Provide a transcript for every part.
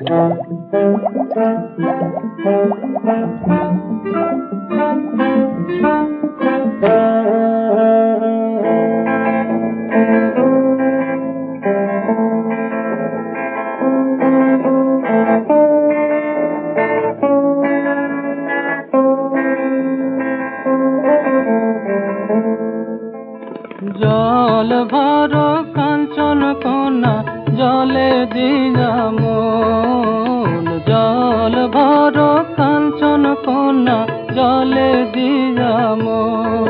জল ভর কাঞ্চন কন্যা জলে দিয়া মন জল ভর কাঞ্চন কন্যা, জলে দিয়া মন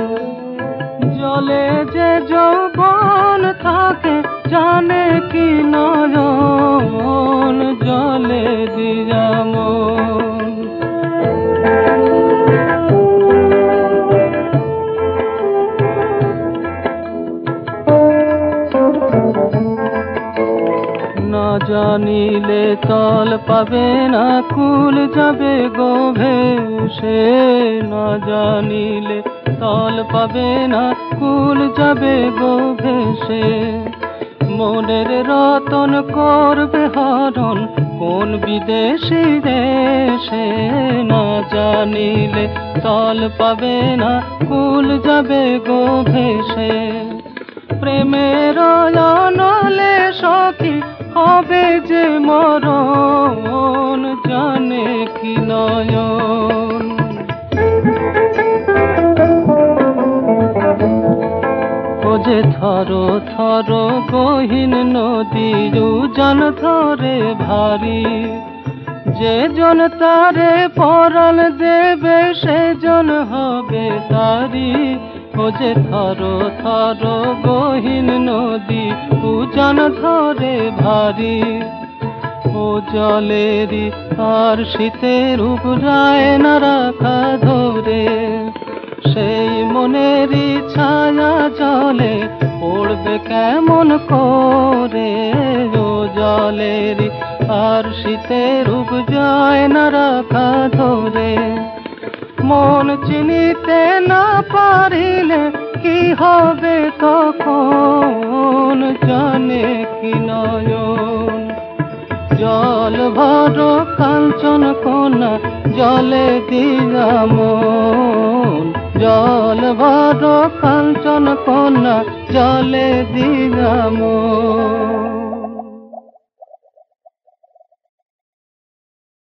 জলে যে যৌবন থাকে, জানে কি নয়ন জানিলে তল পাবে না কুল, যাবে গো ভেসে না জানিলে তল পাবে না কুল, যাবে গো ভেসে মনের রতন করবে হরণ কোন বিদেশি দেশে। না জানিলে তল পাবে না কুল, যাবে গো ভেসে প্রেমের হবে যে মরণ জানে কি নয়ন। ও যে থর থর গহীন নদী জন ধরে ভারী। যে জন তারে পরাণ দেবে সে জন হবে তারি। যে থর থর গহীন নদী, উজান ধরে ভারী। ও জলেরই আর শীতের উপরায় না রাখা ধরে। সেই মনেরই ছায়া জলে পড়বে কেমন করে? ও জলেরই আর শীতের উপজায় না রাখা ধরে। মন চিনিতে না পারিলে কি হবে তখন? জানে কি নয়ন? জল ভর কাঞ্চন কোনা জলে দিয়া মন। জল ভর কাঞ্চন কোনা জলে দিয়া মন।